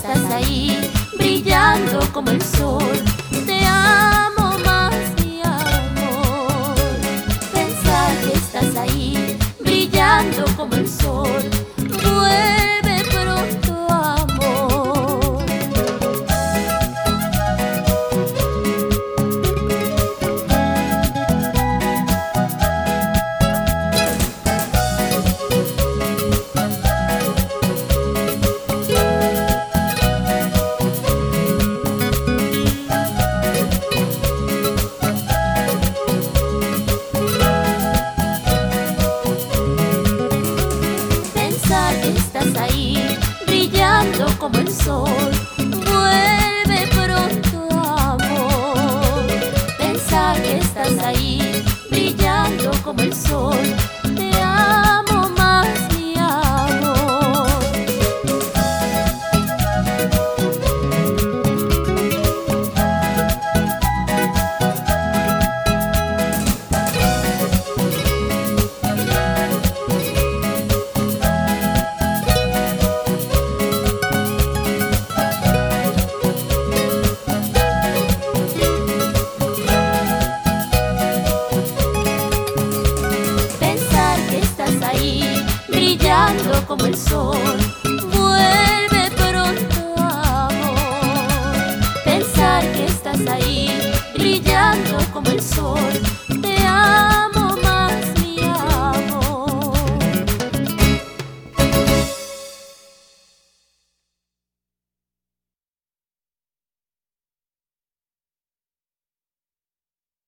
estás ahí, brillando como el sol. brillando como el sol. Como el sol. Vuelve pronto, amor. Pensar que estás ahí, brillando como el sol.